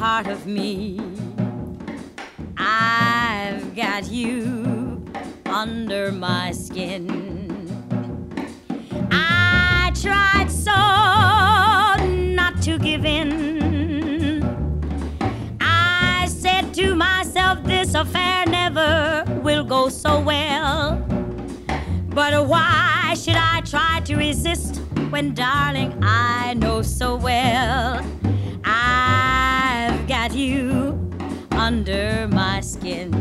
part of me. I've got you under my skin. I tried so not to give in. I said to myself, this affair never will go so well. But why should I try to resist when, darling, I know so well you under my skin?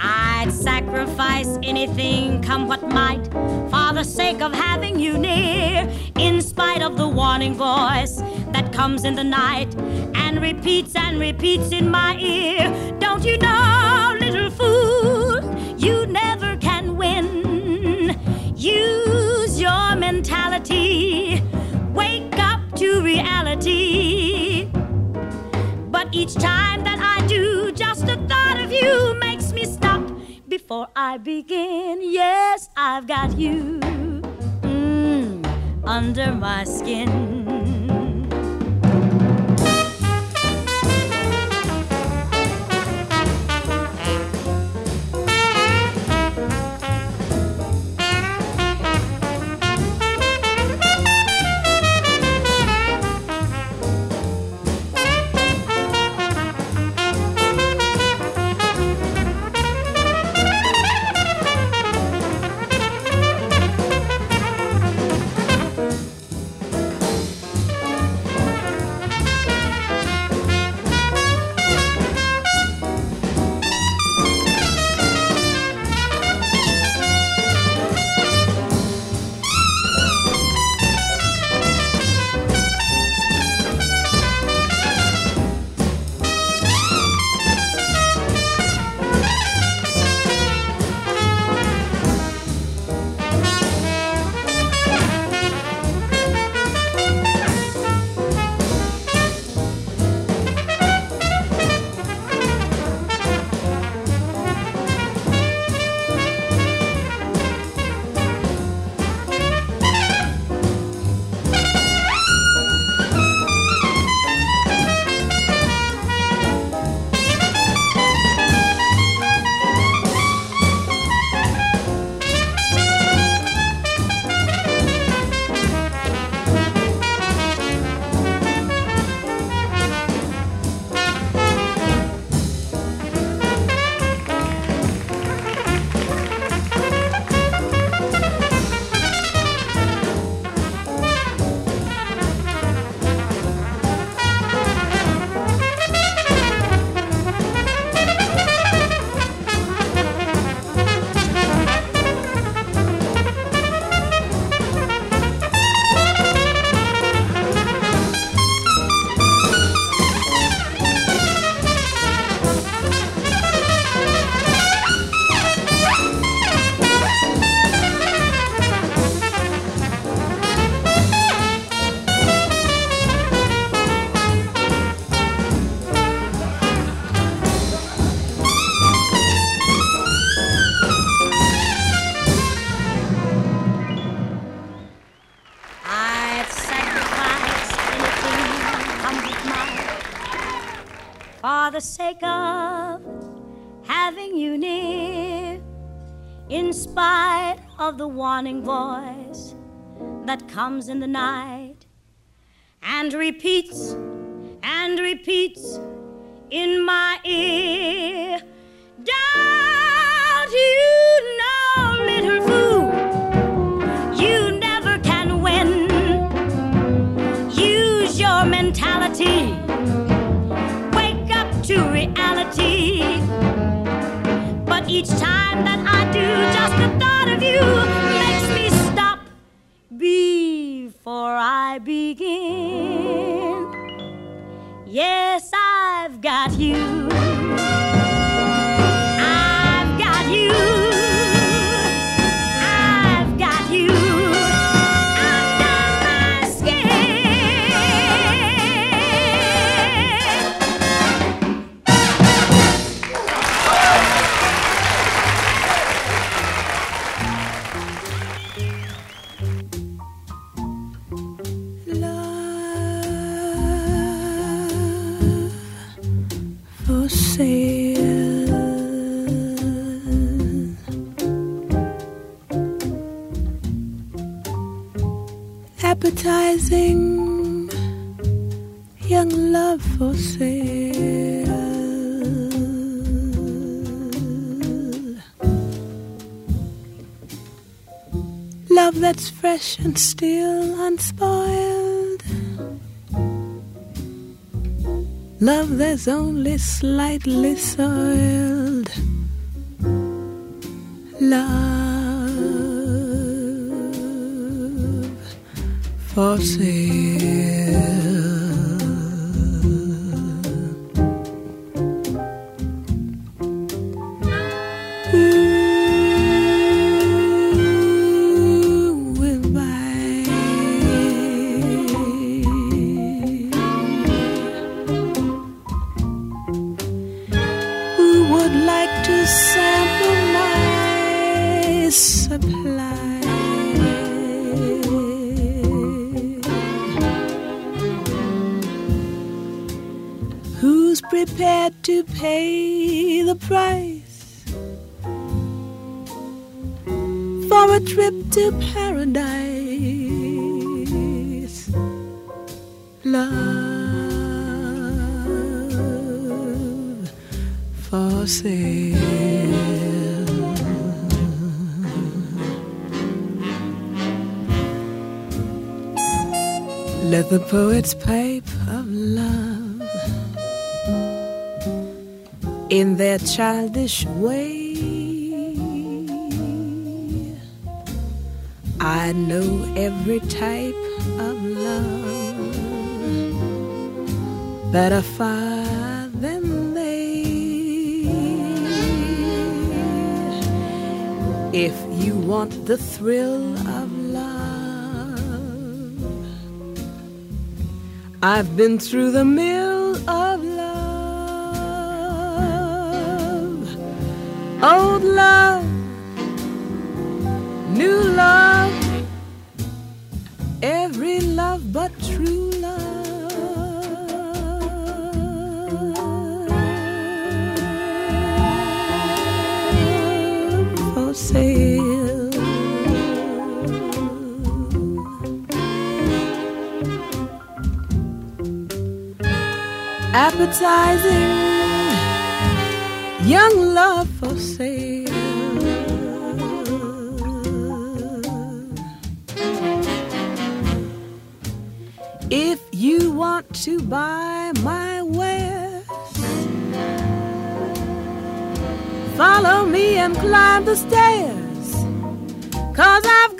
I'd sacrifice anything, come what might, for the sake of having you near, in spite of the warning voice that comes in the night and repeats and repeats in my ear. Don't you know, little fool, you never can win. Use your mentality, wake up to reality. Each time that I do, just the thought of you makes me stop before I begin. Yes, I've got you mm, under my skin. The warning voice that comes in the night and repeats and repeats in my ear. Don't you know, little fool? You never can win. Use your mentality. Wake up to reality. But each time that I do, just the thought of you makes me stop before I begin. Yes, I've got you. appetizing young love for sale. Love that's fresh and still unspoiled. Love that's only slightly soiled. Love sale. The pipe of love in their childish way. I know every type of love better far than they. If you want the thrill of I've been through the mill of love, Old love, new love, every love but Appetizing young love for sale. If you want to buy my wares, follow me and climb the stairs, cause I've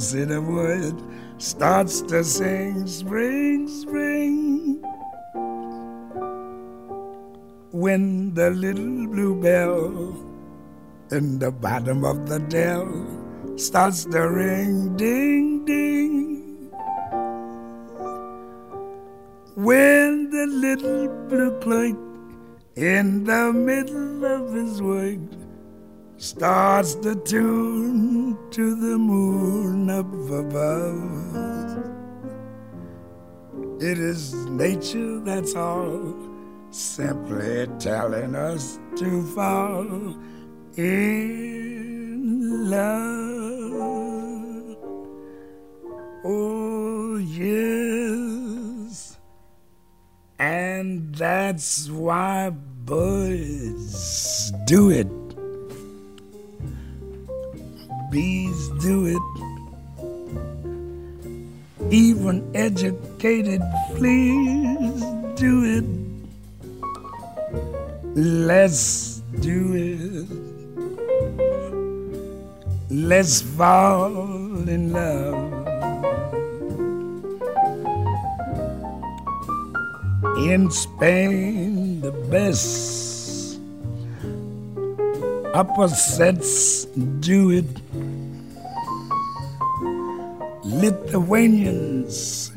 never said a word starts to sing spring, spring. When the little bluebell in the bottom of the dell starts to ring, ding, ding. When the little blue clerk in the middle of his work starts to tune to the moon up above. It is nature that's all, simply telling us to fall in love. Oh, yes. And that's why birds do it bees do it. Even educated fleas do it. Let's do it. Let's fall in love. In Spain, the best opposites do it. Lithuanians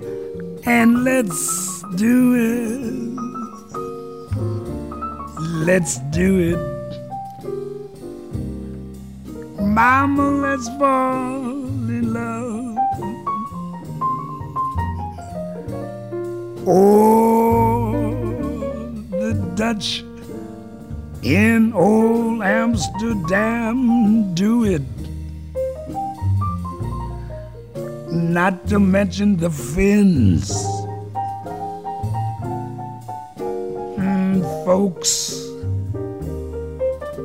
and let's do it. Let's do it. Mama, let's fall in love. Oh, the Dutch in old Amsterdam do it. Not to mention the Finns. Mm, folks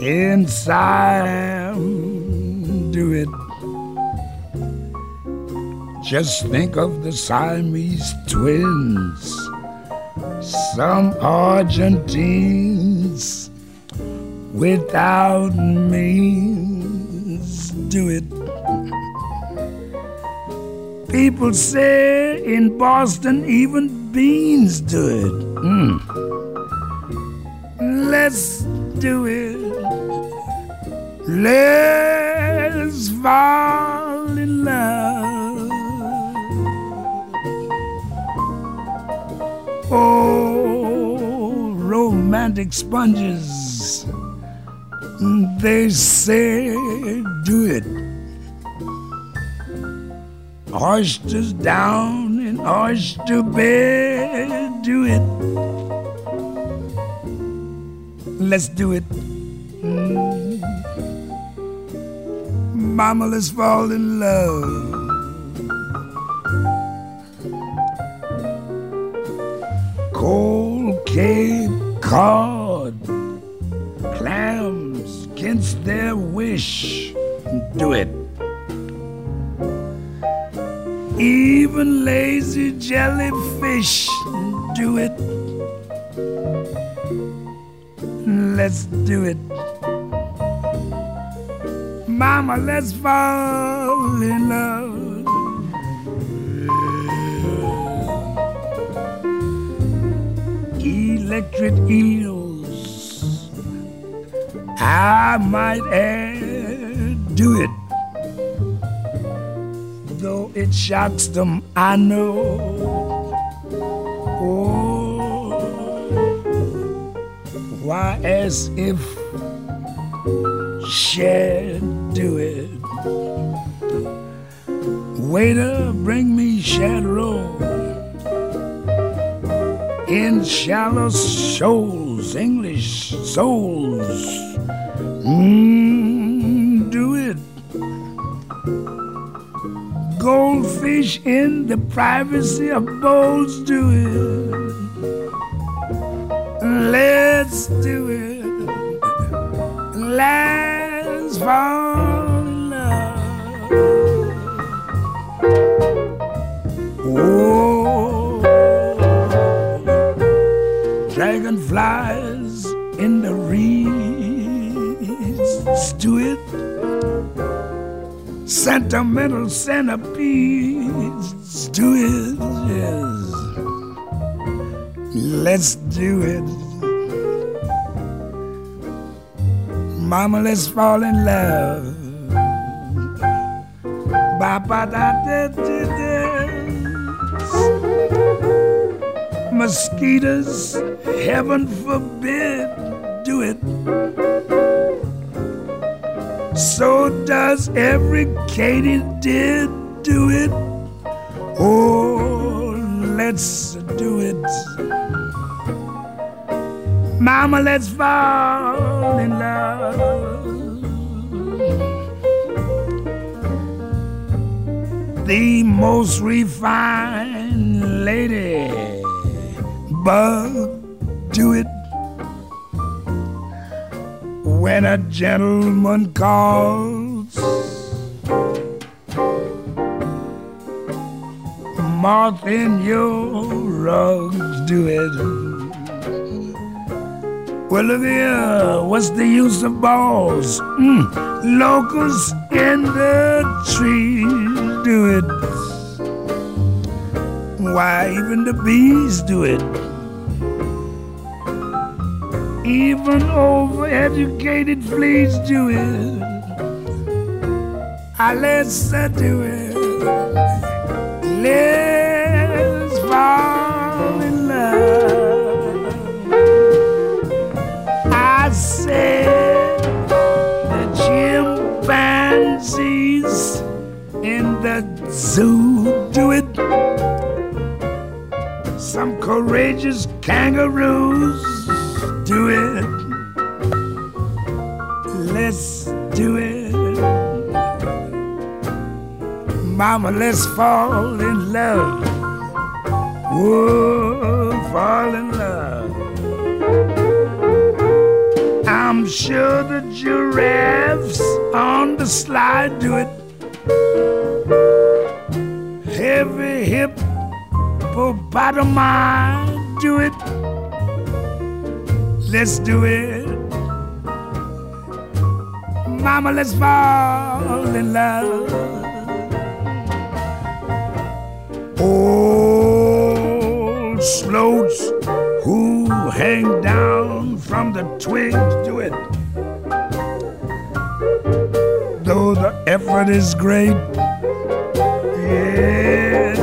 in Siam do it. Just think of the Siamese twins, some Argentines without means do it. People say in Boston even beans do it. Mm. Let's do it. Let's fall in love. Oh, romantic sponges they say do it. Oysters down in oyster bed, do it. Let's do it. Mm. Mama, let's fall in love. Cold Cape Cod, their wish, do it. Even lazy jellyfish, do it. Let's do it. Mama, let's fall in love. Electric eels, I might add, do it. Though it shocks them, I know. Oh, why, as if share do it. Waiter, bring me Chardonnay in shallow shoals, English souls. Mm, do it. Goldfish in the privacy of bowls, do it. Let's do it. Let's fall in love. Oh, dragonflies Sentimental centipedes, do it, yes. Let's do it. Mama, let's fall in love. Ba ba da da da da. Mosquitoes, heaven forbid, does every katydid do it. Oh, let's do it. Mama, let's fall in love. The most refined lady bug do it when a gentleman calls. Moth in your rugs do it. Well, look here, what's the use of balls? Mm, locusts in the trees do it. Why, even the bees do it. Even overeducated fleas do it. Ah, let's uh, do it. Let's fall in love. I said the chimpanzees in the zoo do it. Some courageous kangaroos do it. Let's do it. Mama, let's fall in love. Whoa, fall in love. I'm sure the giraffes on the slide do it. Heavy hippopotami do it. Let's do it. Mama, let's fall in love. Hang down from the twigs do it. Though the effort is great, yes.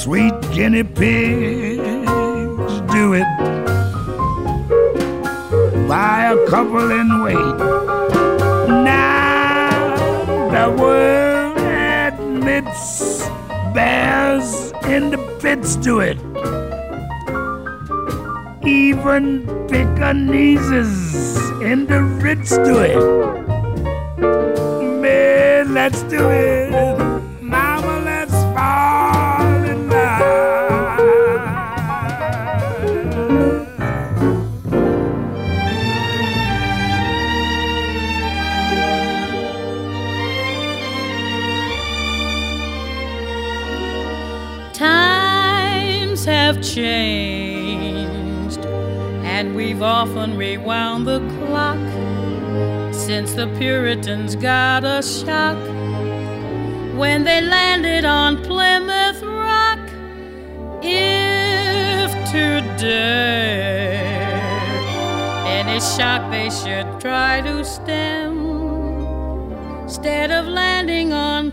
Sweet guinea pigs do it. Buy a couple and wait. Now the world admits bears in the pits do it. Even Pekingese in the Ritz do it. Man, let's do it. Often rewound the clock since the Puritans got a shock when they landed on Plymouth Rock. If today any shock they should try to stem, instead of landing on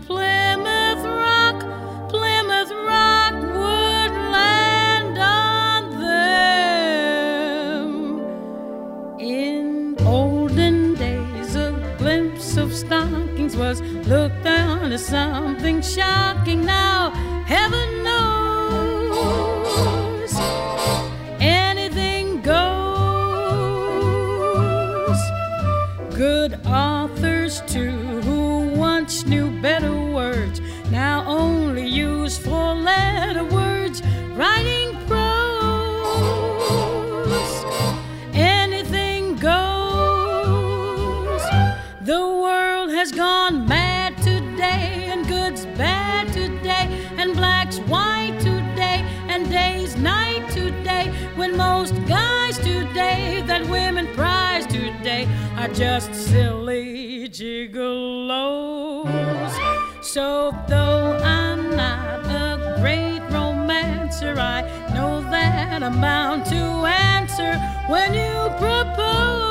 was looked on as something shocking. Now, heaven knows anything goes. Good authors, too, who once knew today that women prize today are just silly gigolos. So though I'm not a great romancer, I know that I'm bound to answer when you propose.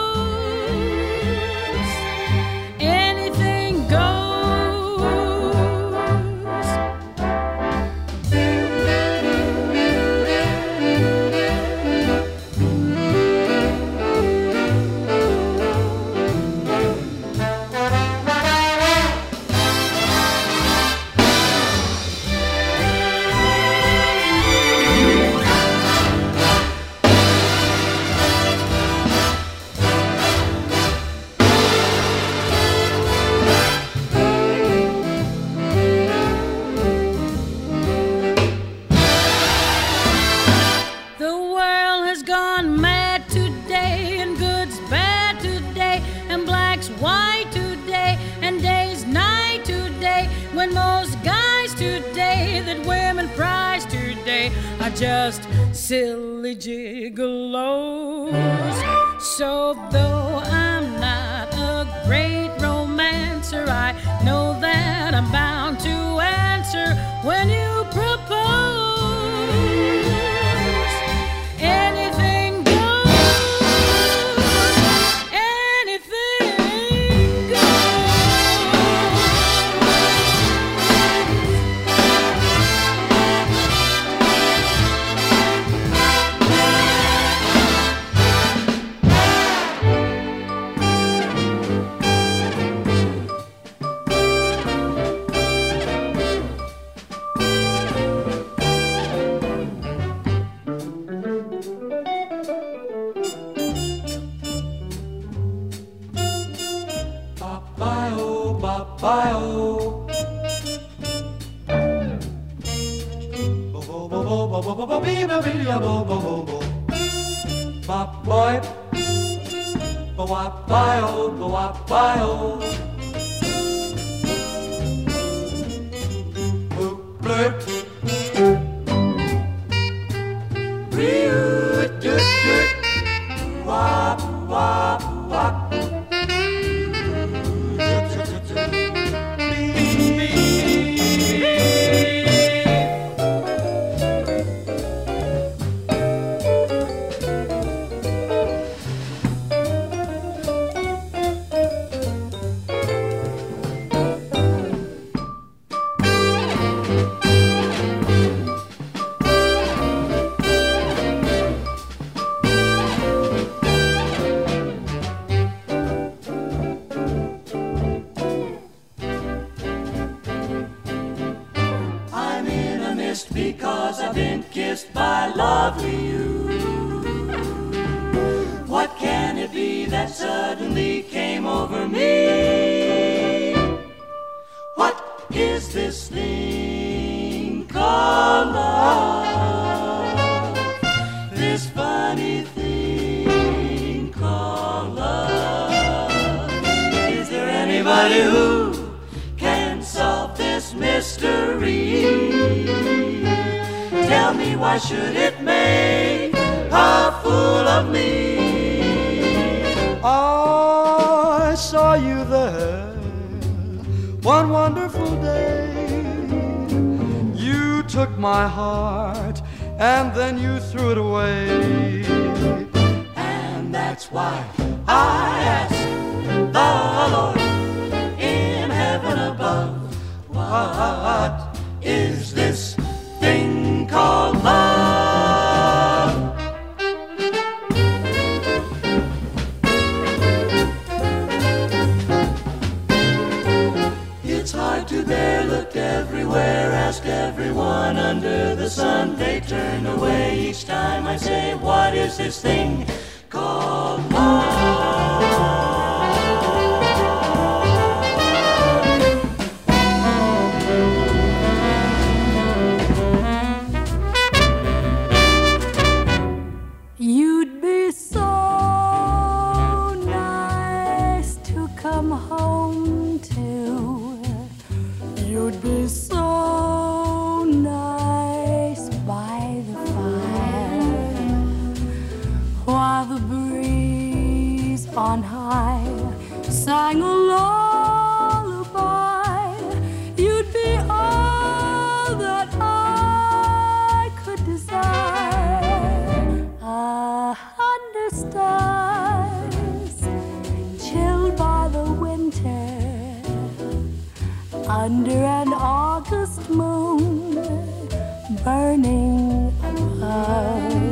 Just silly gigolos. So though I'm not a great romancer, I know that I'm bound to answer when you why should it make a fool of me? I saw you there one wonderful day. You took my heart and then you threw it away. And that's why I ask the Lord in heaven above. Why under the sun. They turn away each time I say, What is this thing called love? under an August moon burning above.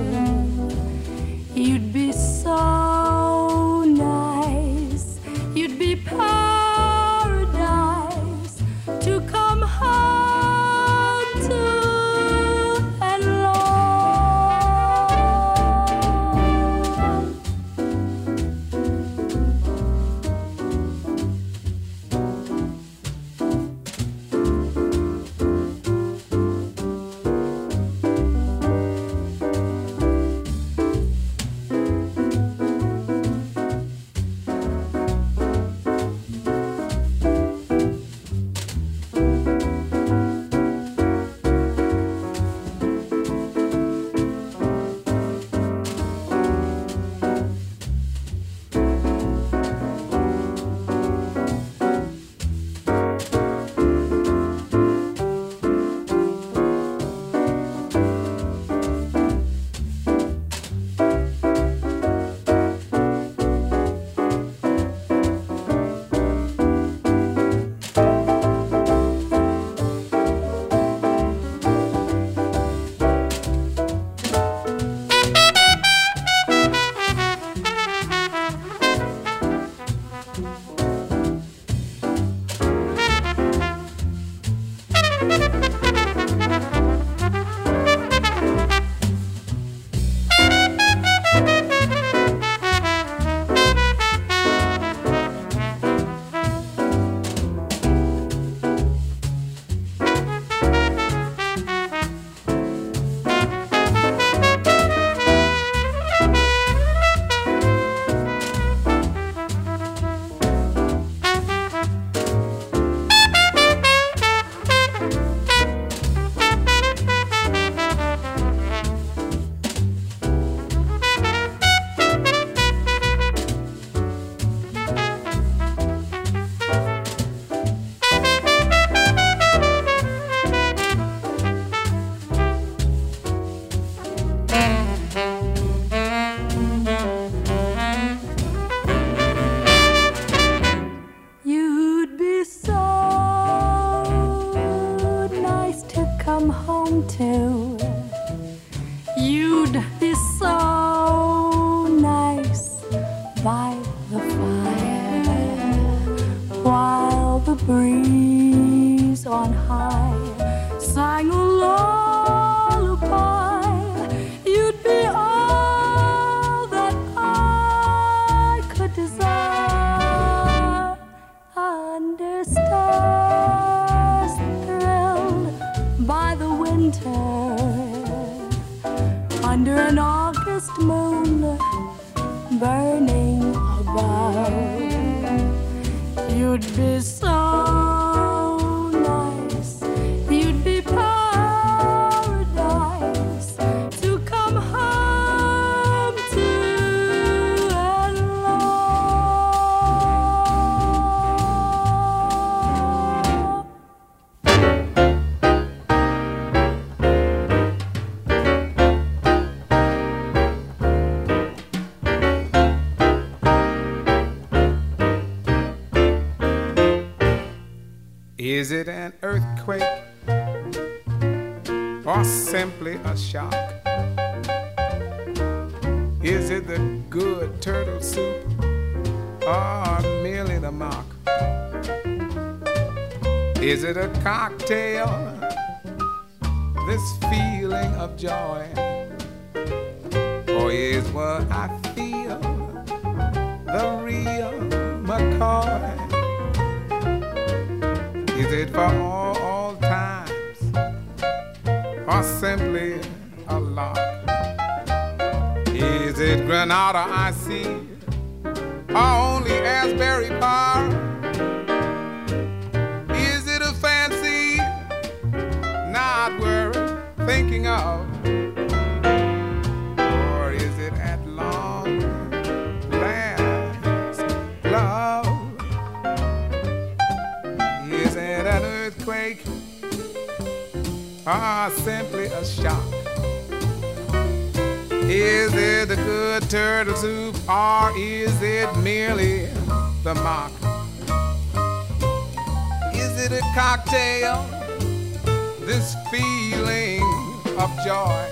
Is it an earthquake or simply a shock? Is it the good turtle soup or merely the mock? Is it a cocktail? This feeling of joy? Or is what I feel the real McCoy? It for all, all times or simply a lark? Is it Granada I see or only Asbury Park? Is it a fancy not worth thinking of? Or simply a shock? Is it the good turtle soup or is it merely the mock? Is it a cocktail? This feeling of joy?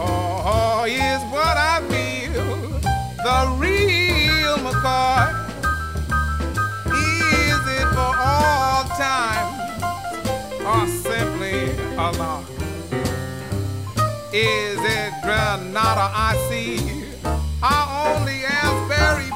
Or is what I feel the real McCoy? Is it for all time or simply a lark? Is it Granada I see? Or only Asbury Park?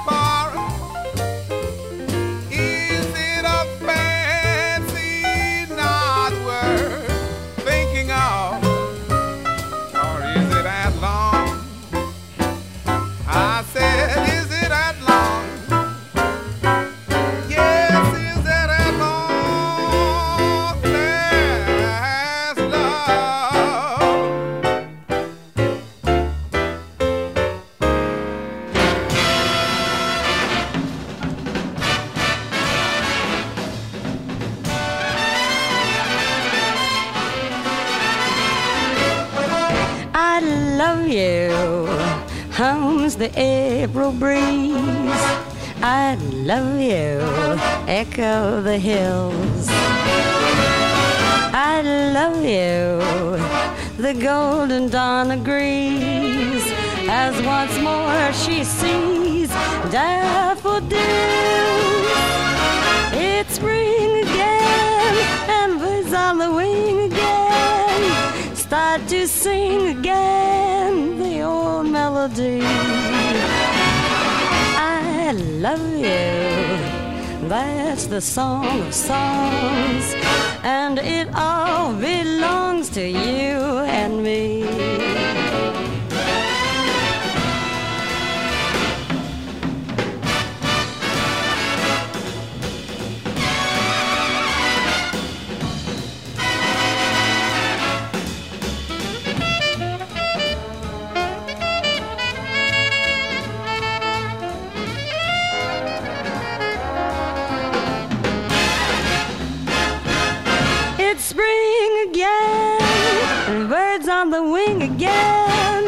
The song of songs, and it again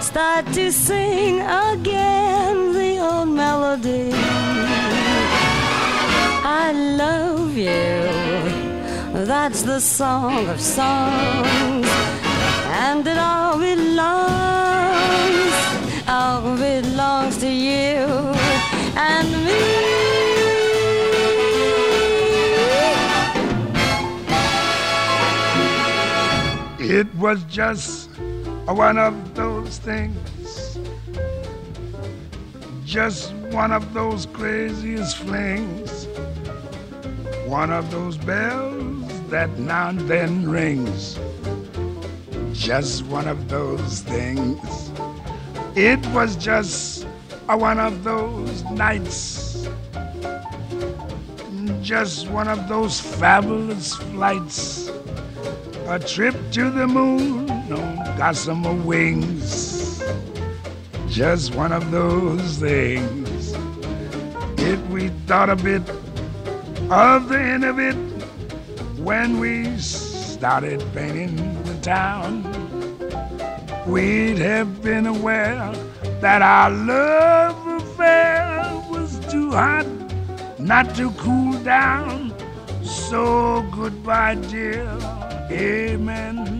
start to sing again the old melody. I love you, That's the song of songs, and it all belongs, all belongs to you and me. It was just one of those things, just one of those craziest flings, one of those bells that now and then rings, just one of those things. It was just a one of those nights, just one of those fabulous flights. A trip to the moon on gossamer wings. Just one of those things. If we thought a bit of the end of it when we started painting the town, we'd have been aware that our love affair was too hot not to cool down. So goodbye, dear Amen.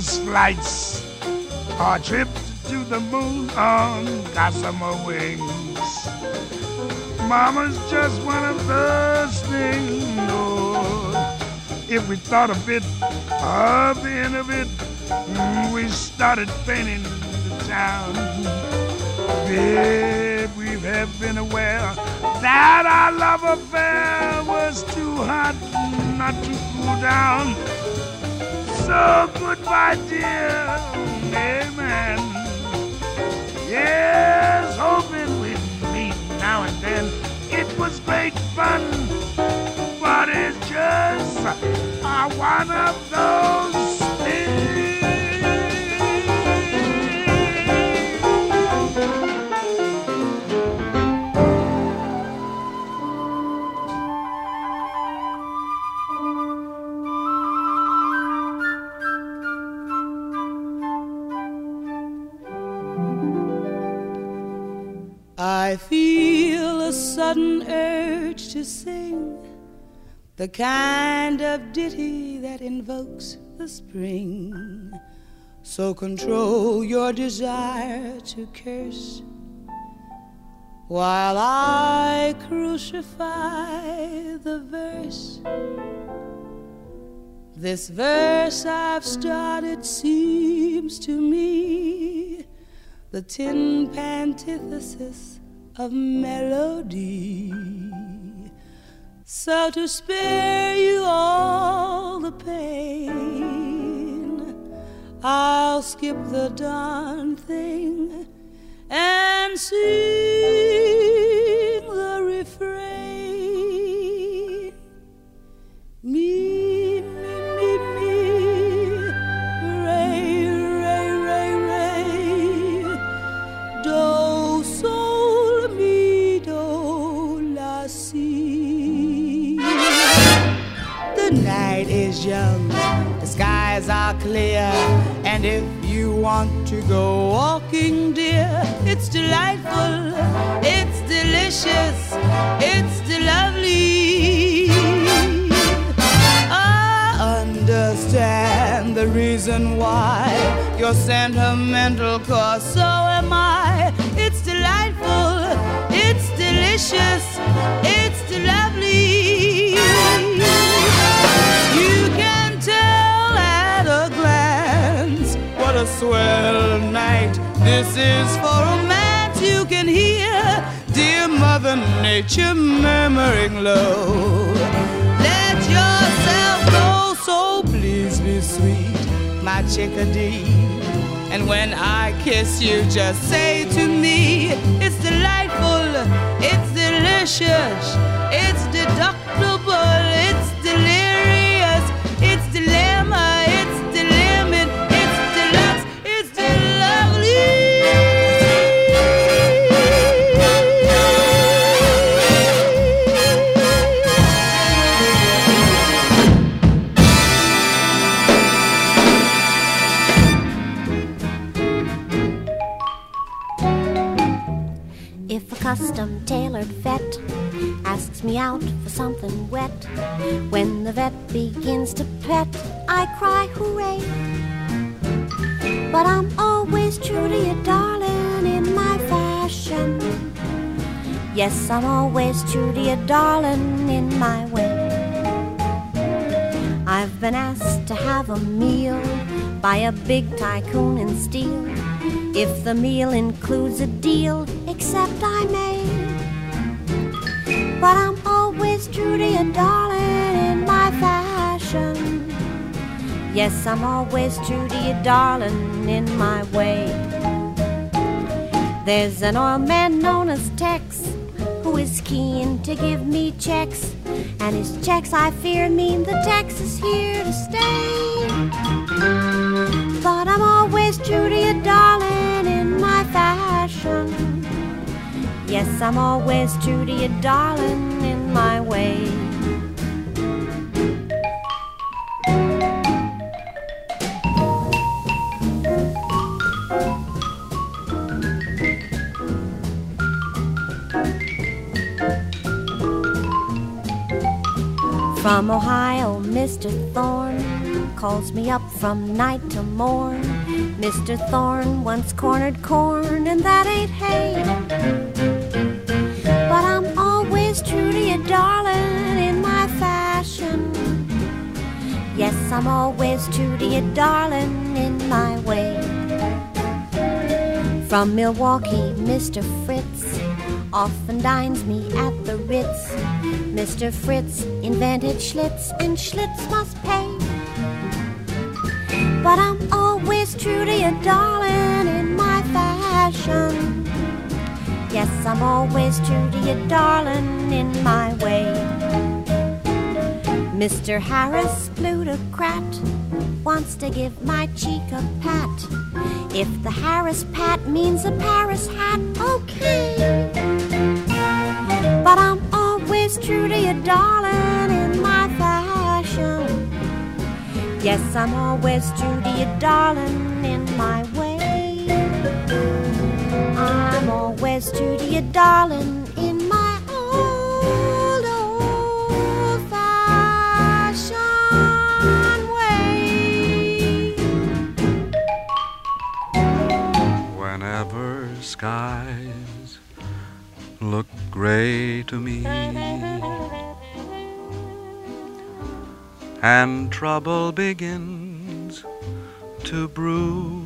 Those fabulous flights. Our trip to the moon on gossamer wings. Mama's just one of those things. Oh, if we thought a bit of the end of it, mm, we started painting the town. Babe, we have been aware that our love affair was too hot not to cool down. So goodbye, dear. Amen. Yes, hoping we'd meet now and then. It was great fun, but it's just uh, one of those sudden urge to sing the kind of ditty that invokes the spring. So control your desire to curse while I crucify the verse. This verse I've started seems to me the tin antithesis of melody. So to spare you all the pain, I'll skip the darn thing and sing the refrain. Me, the skies are clear, and if you want to go walking, dear, it's delightful, it's delicious, it's lovely. I understand the reason why you're sentimental, cause so am I. It's delightful, it's delicious, it's swell night this is for romance. You can hear dear Mother Nature murmuring low. Let yourself go, so please be sweet, my chickadee. And when I kiss you, just say to me, it's delightful, it's delicious, it's deductible, me out for something wet, when the vet begins to pet, I cry hooray. But I'm always true to you, darling, in my fashion. Yes, I'm always true to you, darling, in my way. I've been asked to have a meal by a big tycoon in steel. If the meal includes a deal, except I may. But I'm true to you, darling, in my fashion. Yes, I'm always true to you, darling, in my way. There's an oil man known as Tex who is keen to give me checks. And his checks, I fear, mean the Tex is here to stay. But I'm always true to you, darling, in my fashion. Yes, I'm always true to you, darling, in my way. From Ohio, Mr. Thorne calls me up from night to morn. Mr. Thorne once cornered corn, and that ain't hay. I'm always true to you, darling, in my way. From Milwaukee, Mr. Fritz often dines me at the Ritz. Mr. Fritz invented Schlitz, and Schlitz must pay. But I'm always true to you, darling, in my fashion. Yes, I'm always true to you, darling, in my way. Mr. Harris, plutocrat, wants to give my cheek a pat. If the Harris pat means a Paris hat, okay. But I'm always true to you, darling, in my fashion. Yes, I'm always true to you, darling, in my way. I'm always true to you, darling, gray to me and trouble begins to brew.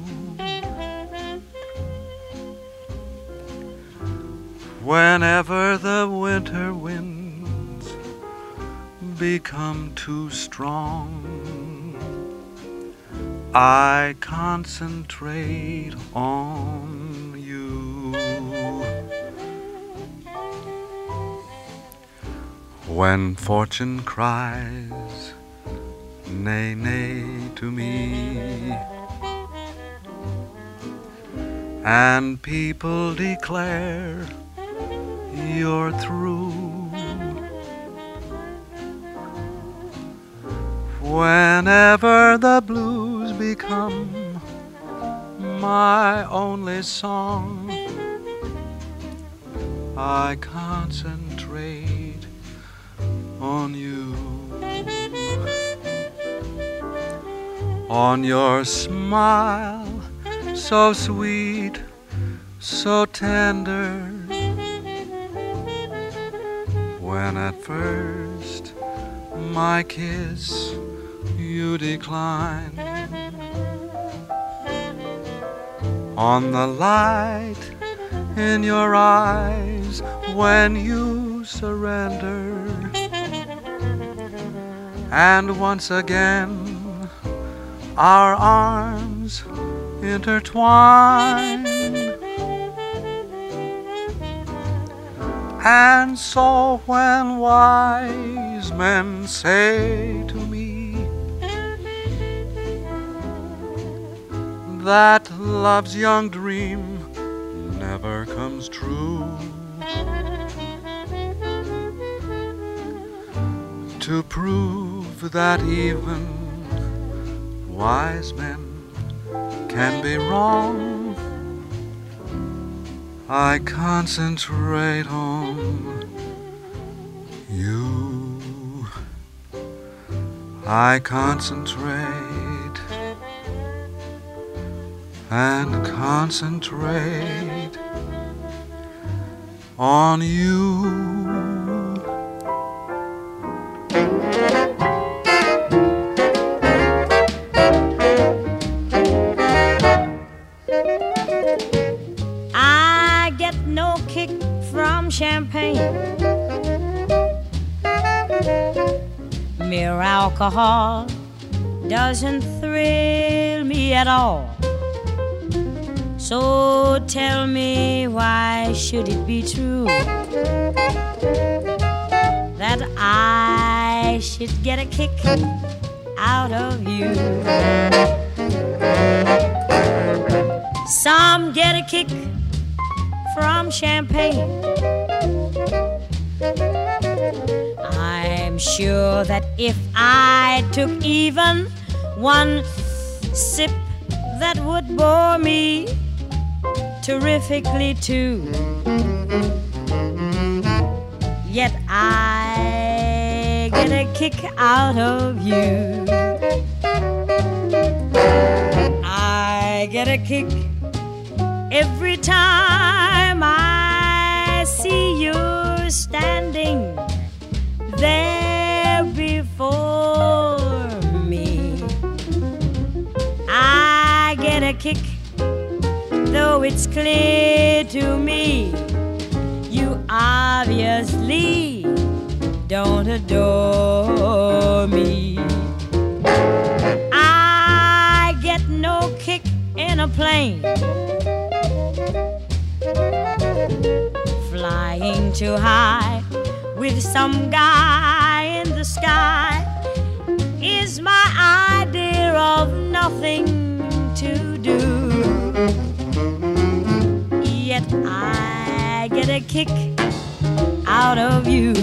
Whenever the winter winds become too strong, I concentrate on When fortune cries, nay, nay to me, and people declare you're through. Whenever the blues become my only song, I concentrate on you. On your smile, so sweet, so tender. When at first my kiss you decline. On the light in your eyes when you surrender. And once again, our arms intertwine. And so when wise men say to me that love's young dream never comes true, to prove that even wise men can be wrong. I concentrate on you. I concentrate and concentrate on you. Alcohol doesn't thrill me at all. So tell me why should it be true that I should get a kick out of you? Some get a kick from champagne. I'm sure that if I took even one sip, that would bore me terrifically too. Yet I get a kick out of you. I get a kick every time I see you standing there I get a kick, though it's clear to me you obviously don't adore me. I get no kick in a plane. Flying too high with some guy in the sky is my idea of nothing a kick out of you.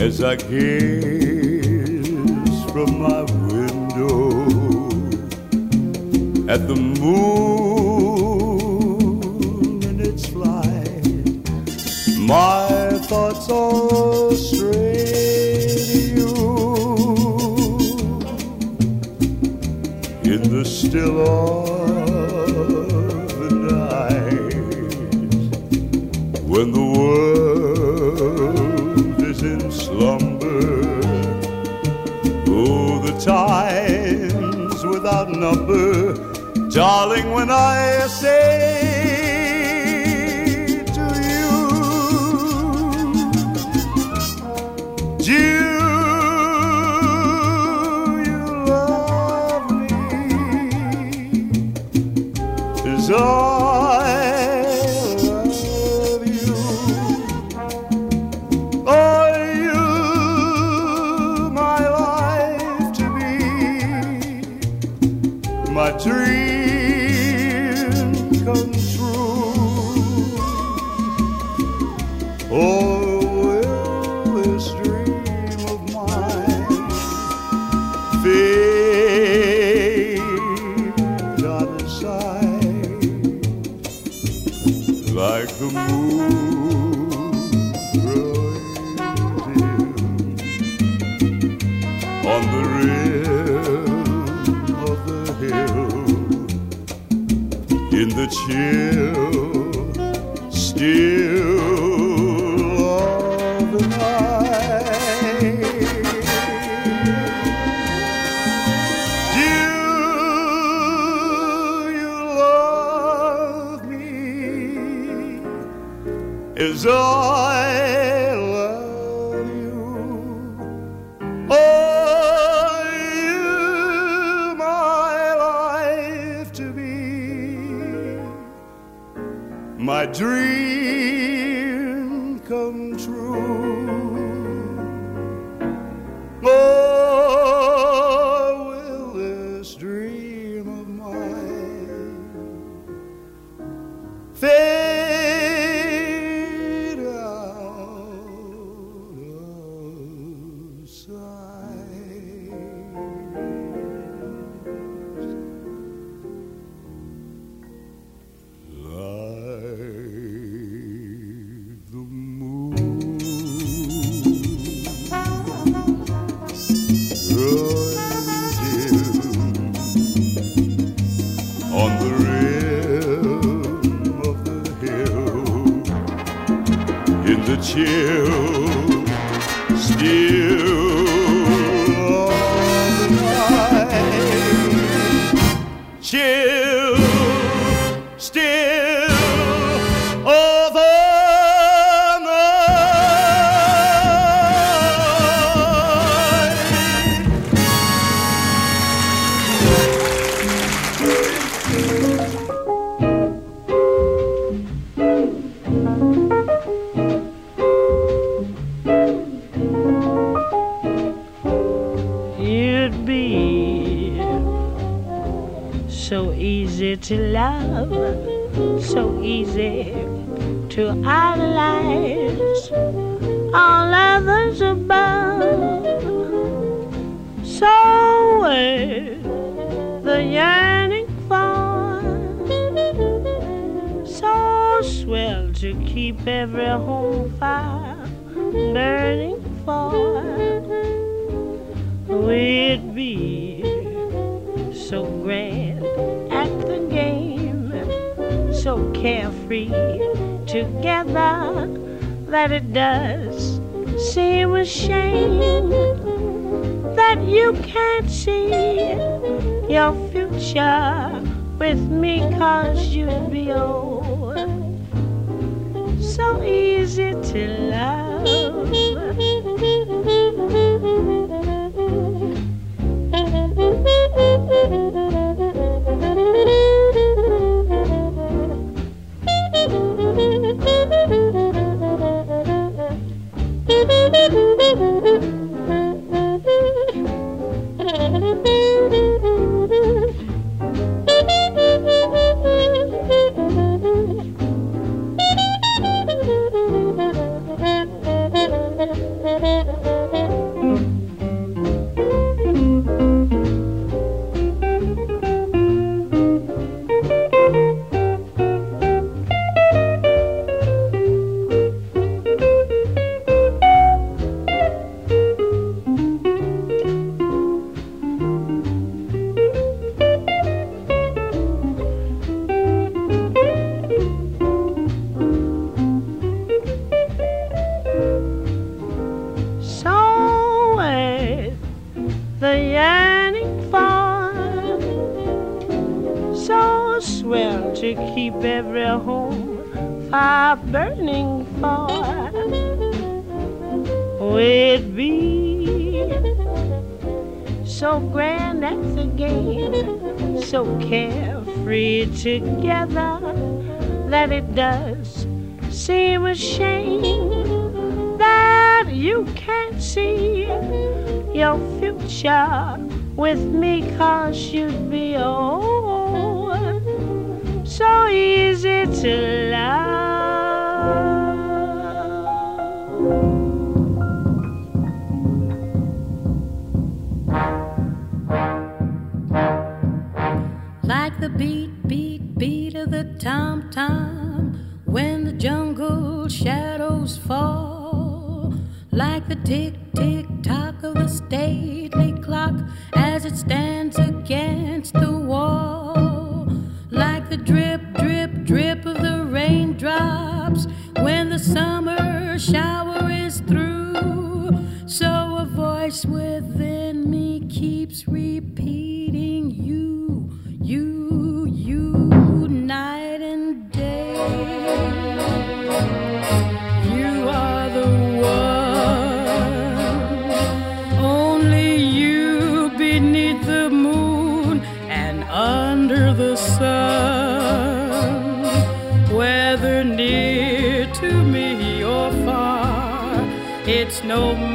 as I gaze from my window at the moon in its flight. My thoughts all stray to you in the still of the night when the world. times without number. Darling, when I say chill, still of the night. Do you love me as I? dream. Idolize all others above. So is the yearning for, so swell to keep every home fire burning for. We'd be so grand at the game, so carefree together that it does seem a shame that you can't see your future with me cause you'd be oh so easy to love to keep every home fire burning for we'd be so grand at the game so carefree together that it does seem a shame that you can't see your future with me cause you'd be oh so easy to love. Like the beat, beat, beat of the tom tom when the jungle shadows fall, like the tick, tick, tock of the stately clock as it stands it's